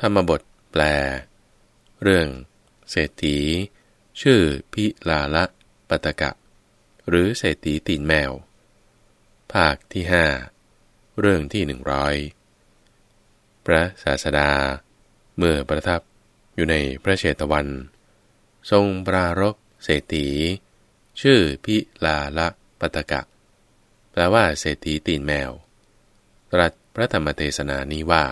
ธรรมบทแปล เรื่อง เศรษฐี ชื่อพิลาละปตกะ หรือเศรษฐีตีนแมว ภาคที่ห้าเรื่องที่หนึ่งร้อยพระศาสดา เมื่อประทับอยู่ในพระเชตวัน ทรงปรารบเศรษฐี ชื่อพิลาละปตกะ แปลว่าเศรษฐีตีนแมว ตรัสพระธรรมเทศนานี้ว่า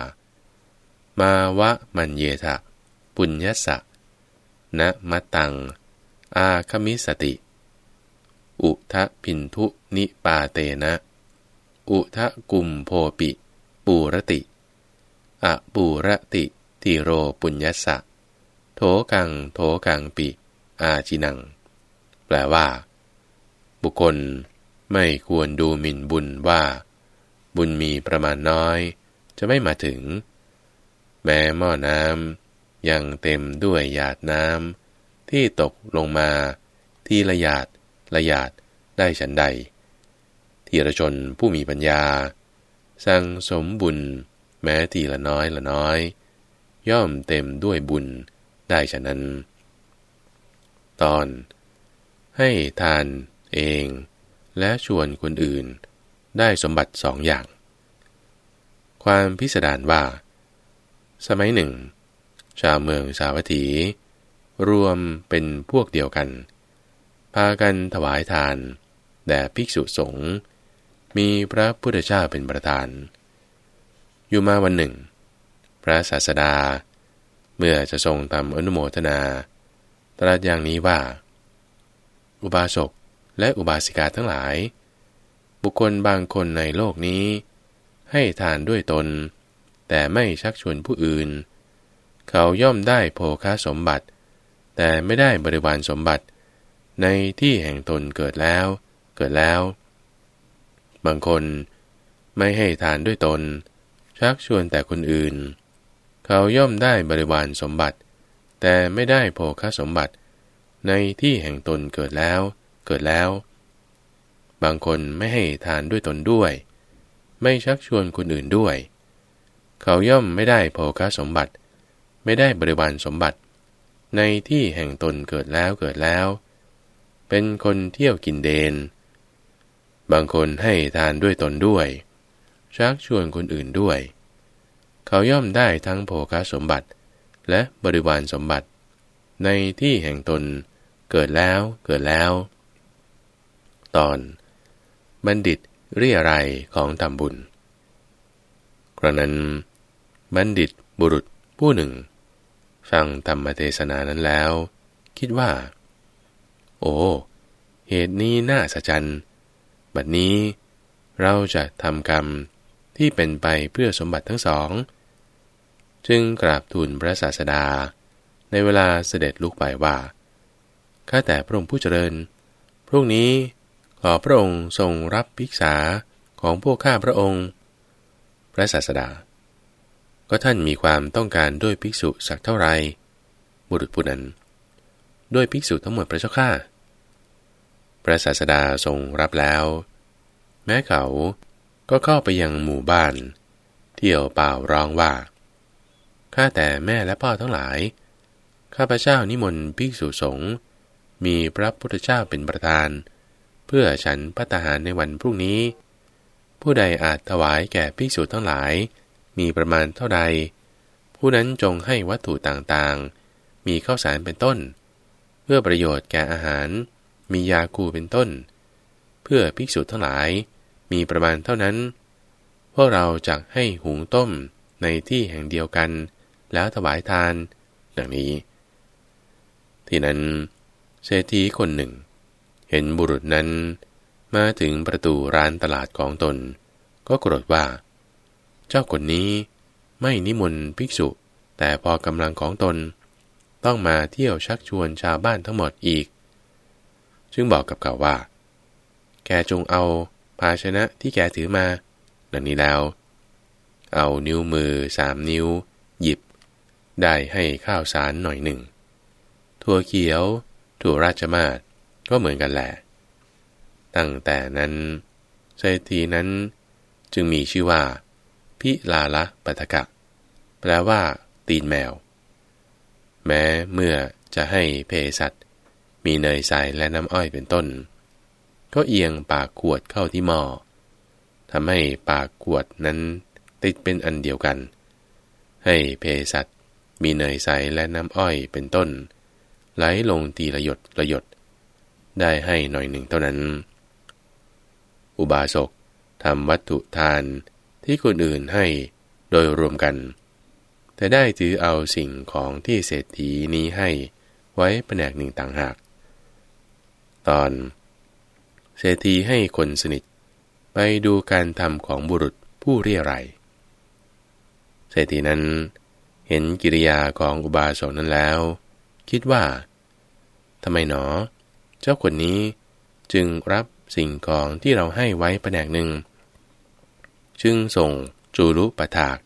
มาวะมันเยทะ ปุญญสะนะมัตตัง อาคมิสติ อุทะพินทุนิปาเตนะ อุทะกุมโพปิ ปูรติอะปูรติติโรปุญญสะ โถกังโถกังปิ อาจินัง แปลว่า บุคคลไม่ควรดูหมิ่นบุญว่า บุญมีประมาณน้อย จะไม่มาถึง แม้หม้อน้ำยังเต็มด้วยหยาดน้ำที่ตกลงมาที่ละหยาดละหยาดได้ฉันใดทีระชนผู้มีปัญญา สั่งสมบุญแม้ทีละน้อยละน้อย ย่อมเต็มด้วยบุญได้ฉะนั้น ตอน ให้ทานเอง และชวนคนอื่นได้สมบัติสองอย่าง ความพิสดารว่า สมัยหนึ่ง ชาวเมืองสาวัตถี รวมเป็นพวกเดียวกัน พากันถวายทาน แด่ภิกษุสงฆ์มีพระพุทธเจ้าเป็นประธาน อยู่มาวันหนึ่ง พระศาสดา เมื่อจะทรงทำอนุโมทนา ตรัสอย่างนี้ว่า อุบาสกและอุบาสิกาทั้งหลาย บุคคลบางคนในโลกนี้ ให้ทานด้วยตน แต่ไม่ชักชวนผู้อื่น เขาย่อมได้โภคาสมบัติ แต่ไม่ได้บริวารสมบัติ ในที่แห่งตนเกิดแล้ว เกิดแล้ว บางคนไม่ให้ทานด้วยตน ชักชวนแต่คนอื่น เขาย่อมได้บริวารสมบัติ แต่ไม่ได้โภคาสมบัติ ในที่แห่งตนเกิดแล้ว เกิดแล้ว บางคนไม่ให้ทานด้วยตนด้วย ไม่ชักชวนคนอื่นด้วย เขาย่อมไม่ได้โภคสมบัติ ไม่ได้บริวารสมบัติ ในที่แห่งตนเกิดแล้วเกิดแล้ว เป็นคนเที่ยวกินเดน บางคนให้ทานด้วยตนด้วย ชักชวนคนอื่นด้วย เขาย่อมได้ทั้งโภคสมบัติ และบริวารสมบัติ ในที่แห่งตนเกิดแล้วเกิดแล้ว ตอนบัณฑิตเรียอะไรของทำบุญ กระนั้น บัณฑิตบุรุษผู้หนึ่ง ฟังธรรมเทศนานั้นแล้ว คิดว่า โอ้ เหตุนี้น่าสัจจ์บัดนี้ เราจะทำกรรมที่เป็นไปเพื่อสมบัติทั้งสอง จึงกราบทูลพระศาสดา ในเวลาเสด็จลุกไปว่าข้าแต่พระองค์ผู้เจริญ พรุ่งนี้ขอพระองค์ทรงรับภิกษาของพวกข้าพระองค์ พระศาสดา ก็ท่านมีความต้องการด้วยภิกษุสักเท่าไร บุรุษผู้นั้น ด้วยภิกษุทั้งหมดพระเจ้าข้าพระศาสดาทรงรับแล้ว แม้เขาก็เข้าไปยังหมู่บ้าน เที่ยวเปล่าร้องว่า ข้าแต่แม่และพ่อทั้งหลาย ข้าพเจ้านิมนต์ภิกษุสงฆ์มีพระพุทธเจ้าเป็นประธาน เพื่อฉันพัตหารในวันพรุ่งนี้ ผู้ใดอาจถวายแก่ภิกษุทั้งหลาย มีประมาณเท่าใด ผู้นั้นจงให้วัตถุต่างๆ มีข้าวสารเป็นต้น เพื่อประโยชน์แก่อาหาร มียาคูเป็นต้น เพื่อภิกษุทั้งหลาย มีประมาณเท่านั้น พวกเราจะให้หุงต้มในที่แห่งเดียวกัน แล้วถวายทาน ดังนี้ ที่นั้น เศรษฐีคนหนึ่ง เห็นบุรุษนั้นมาถึงประตูร้านตลาดของตน ก็โกรธว่า เจ้าคนนี้ ไม่นิมนต์ภิกษุ แต่พอกำลังของตน ต้องมาเที่ยวชักชวนชาวบ้านทั้งหมดอีก จึงบอกกับเขาว่า แกจงเอาภาชนะที่แกถือมา ดังนี้แล้ว เอานิ้วมือสามนิ้ว หยิบ ได้ให้ข้าวสารหน่อยหนึ่ง ถั่วเขียว ถั่วราชมาศก็เหมือนกันแหละ ตั้งแต่นั้นเศรษฐีนั้นจึงมีชื่อว่า พิลาละปัทกะ แปลว่า ตีนแมว แม้เมื่อจะให้เพสัตมีเนยใสและน้ำอ้อยเป็นต้น ก็เอียงปากขวดเข้าที่หม้อทำให้ปากขวดนั้นติดเป็นอันเดียวกัน ให้เพสัตมีเนยใสและน้ำอ้อยเป็นต้น ไหลลงตีละหยดละหยด ได้ให้หน่อยหนึ่งเท่านั้น อุบาสกทำวัตถุทาน ที่คนอื่นให้โดยรวมกัน แต่ได้ถือเอาสิ่งของที่เศรษฐีนี้ให้ไว้แผนกหนึ่งต่างหาก ตอน เศรษฐีให้คนสนิท ไปดูการทำของบุรุษผู้เรียไรเศรษฐีนั้นเห็นกิริยาของอุบาสกนั้นแล้ว คิดว่าทำไมหนอ เจ้าคนนี้จึงรับสิ่งของที่เราให้ไว้แผนกหนึ่ง จึงส่งจูรุปถาก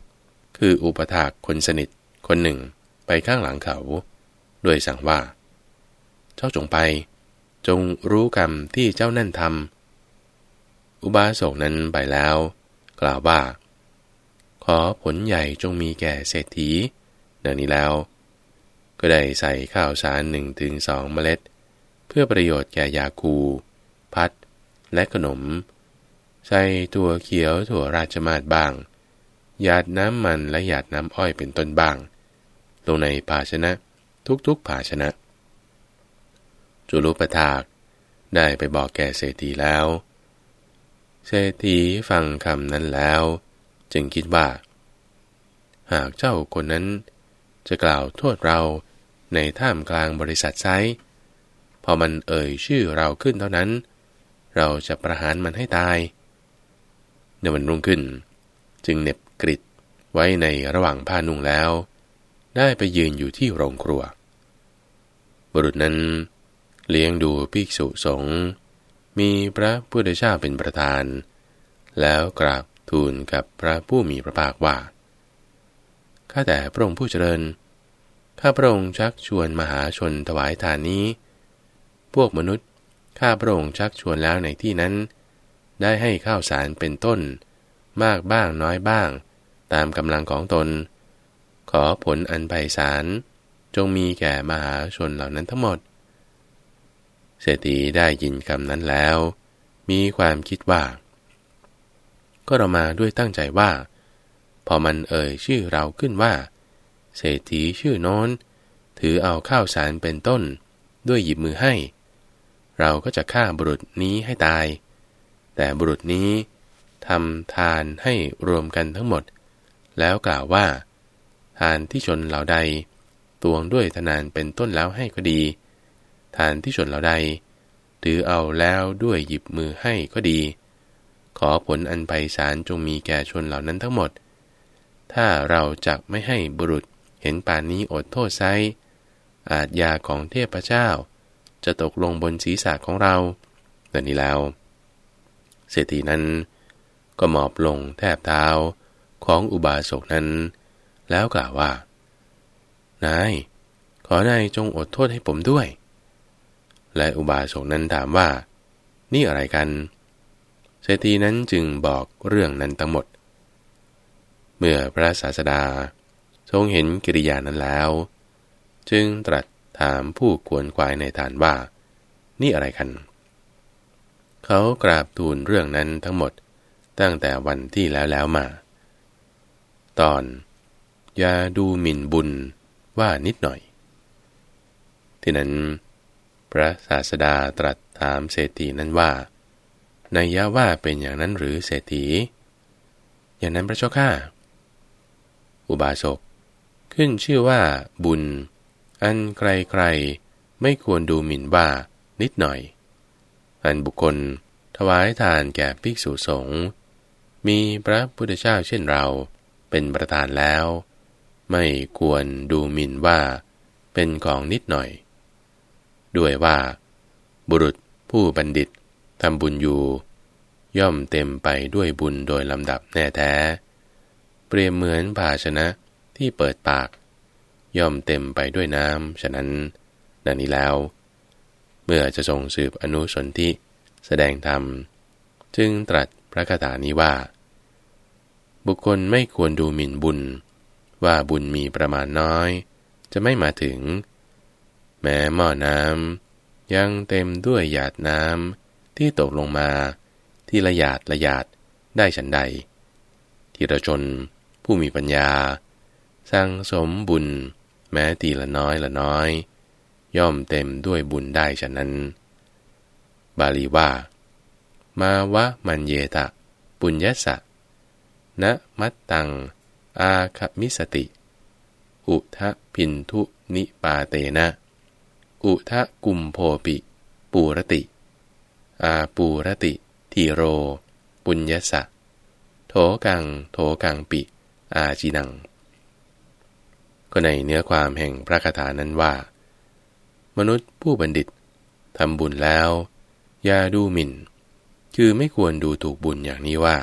คืออุปถากคนสนิทคนหนึ่งไปข้างหลังเขาโดยสั่งว่า เจ้าจงไป จงรู้กรรมที่เจ้านั่นทำอุบาสกนั้นไปแล้ว กล่าวว่า ขอผลใหญ่จงมีแก่เศรษฐีดังนี้แล้ว ก็ได้ใส่ข้าวสารหนึ่งถึงสองเมล็ด เพื่อประโยชน์แก่ยาคู พัดและขนม ใส่ถั่วเขียวถั่วราชมาศบ้าง หยาดน้ำมันและหยาดน้ำอ้อยเป็นต้นบ้าง ลงในภาชนะทุกๆภาชนะ จุลุปถากได้ไปบอกแก่เศรษฐีแล้ว เศรษฐีฟังคำนั้นแล้ว จึงคิดว่า หากเจ้าคนนั้นจะกล่าวโทษเราในท่ามกลางบริษัทไซพอมันเอ่ยชื่อเราขึ้นเท่านั้น เราจะประหารมันให้ตาย ในวันรุ่งขึ้น จึงเน็บกริดไว้ในระหว่างผ้านุ่งแล้ว ได้ไปยืนอยู่ที่โรงครัว บุรุษนั้น เลี้ยงดูภิกษุสงฆ์มีพระพุทธเจ้าเป็นประธาน แล้วกราบทูลกับพระผู้มีพระภาคว่า ข้าแต่พระองค์ผู้เจริญ ข้าพระองค์ชักชวนมหาชนถวายทานนี้ พวกมนุษย์ข้าพระองค์ชักชวนแล้วในที่นั้น ได้ให้ข้าวสารเป็นต้น มากบ้างน้อยบ้าง ตามกำลังของตน ขอผลอันไพศาลจงมีแก่มหาชนเหล่านั้นทั้งหมด เศรษฐีได้ยินคำนั้นแล้ว มีความคิดว่า ก็เรามาด้วยตั้งใจว่า พอมันเอ่ยชื่อเราขึ้นว่า เศรษฐีชื่อโน้น ถือเอาข้าวสารเป็นต้น ด้วยหยิบมือให้ เราก็จะฆ่าบุรุษนี้ให้ตาย แต่บุรุษนี้ทำทานให้รวมกันทั้งหมด แล้วกล่าวว่า ทานที่ชนเหล่าใดตวงด้วยทนานเป็นต้นแล้วให้ก็ดี ทานที่ชนเหล่าใดถือเอาแล้วด้วยหยิบมือให้ก็ดี ขอผลอันไพศาลจงมีแก่ชนเหล่านั้นทั้งหมด ถ้าเราจะไม่ให้บุรุษเห็นป่านนี้อดโทษไซอาจยาของเทพเจ้า จะตกลงบนศีรษะของเราแต่นี้แล้ว เศรษฐีนั้น ก็หมอบลงแทบเท้าของอุบาสกนั้น แล้วกล่าวว่า นาย ขอนายจงอดโทษให้ผมด้วย และอุบาสกนั้นถามว่า นี่อะไรกัน เศรษฐีนั้นจึงบอกเรื่องนั้นทั้งหมด เมื่อพระศาสดา ทรงเห็นกิริยานั้นแล้ว จึงตรัสถามผู้ขวนขวายในฐานว่า นี่อะไรกัน เขากราบทูลเรื่องนั้นทั้งหมดตั้งแต่วันที่แล้วแล้วมา ตอนอย่าดูหมิ่นบุญว่านิดหน่อย ที่นั้น พระศาสดาตรัสถามเศรษฐีนั้นว่าในยะว่าเป็นอย่างนั้นหรือเศรษฐี อย่างนั้นพระเจ้าข้าอุบาสกขึ้นชื่อว่าบุญ อันใครๆไม่ควรดูหมิ่นว่านิดหน่อย อันบุคคล ถวายทานแก่ภิกษุสงฆ์มีพระพุทธเจ้าเช่นเราเป็นประธานแล้ว ไม่ควรดูหมิ่นว่า เป็นของนิดหน่อย ด้วยว่า บุรุษผู้บัณฑิตทำบุญอยู่ ย่อมเต็มไปด้วยบุญโดยลำดับแน่แท้ เปรียบเหมือนภาชนะที่เปิดปาก ย่อมเต็มไปด้วยน้ำฉะนั้นดังนี้แล้ว เมื่อจะทรงสืบอนุสนธิแสดงธรรม จึงตรัสพระคาถานี้ว่า บุคคลไม่ควรดูหมิ่นบุญ ว่าบุญมีประมาณน้อย จะไม่มาถึง แม้หม้อน้ำยังเต็มด้วยหยาดน้ำที่ตกลงมาที่ละหยาดละหยาดได้ฉันใด ทีระชนผู้มีปัญญา สร้างสมบุญ แม้ตีละน้อยละน้อยย่ ย่อมเต็มด้วยบุญได้ฉะนั้น บาลีว่า มาวะมันเยตะ ปุญญสะนะมัตตัง อาคมิสติ อุทะพินทุนิปาเตนะ อุทะกุมโพปิ ปูรติ อาปูรติทีโร ปุญญสะ โถกัง โถกังปิ อาจินัง ก็ในเนื้อความแห่งพระคาถานั้นว่า มนุษย์ผู้บัณฑิตทำบุญแล้วอย่าดูหมิ่น คือไม่ควรดูถูกบุญอย่างนี้ว่า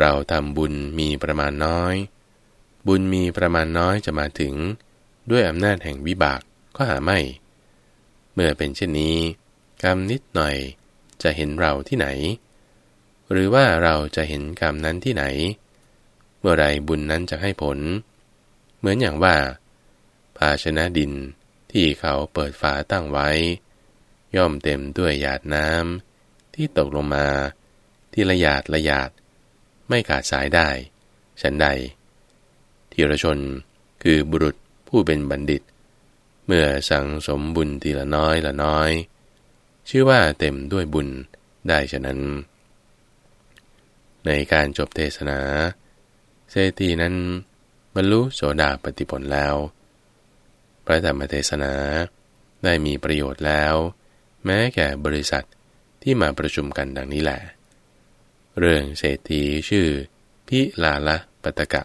เราทำบุญมีประมาณน้อย บุญมีประมาณน้อยจะมาถึง ด้วยอำนาจแห่งวิบากก็หาไม่ เมื่อเป็นเช่นนี้ กรรมนิดหน่อยจะเห็นเราที่ไหน หรือว่าเราจะเห็นกรรมนั้นที่ไหน เมื่อไรบุญนั้นจะให้ผล เหมือนอย่างว่า ภาชนะดิน ที่เขาเปิดฝาตั้งไว้ ย่อมเต็มด้วยหยาดน้ำที่ตกลงมา ที่ละหยาดละหยาด ไม่ขาดสายได้ ฉันใดทีรชนคือบุรุษผู้เป็นบัณฑิต เมื่อสังสมบุญทีละน้อยละน้อย ชื่อว่าเต็มด้วยบุญได้ฉะนั้น ในการจบเทศนา เศรษฐีนั้นบรรลุโสดาปฏิผลแล้ว ระธรรมเทศนา ได้มีประโยชน์แล้ว แม้แก่บริษัทที่มาประชุมกันดังนี้แหละ เรื่องเศรษฐีชื่อ พิลาละปตกะ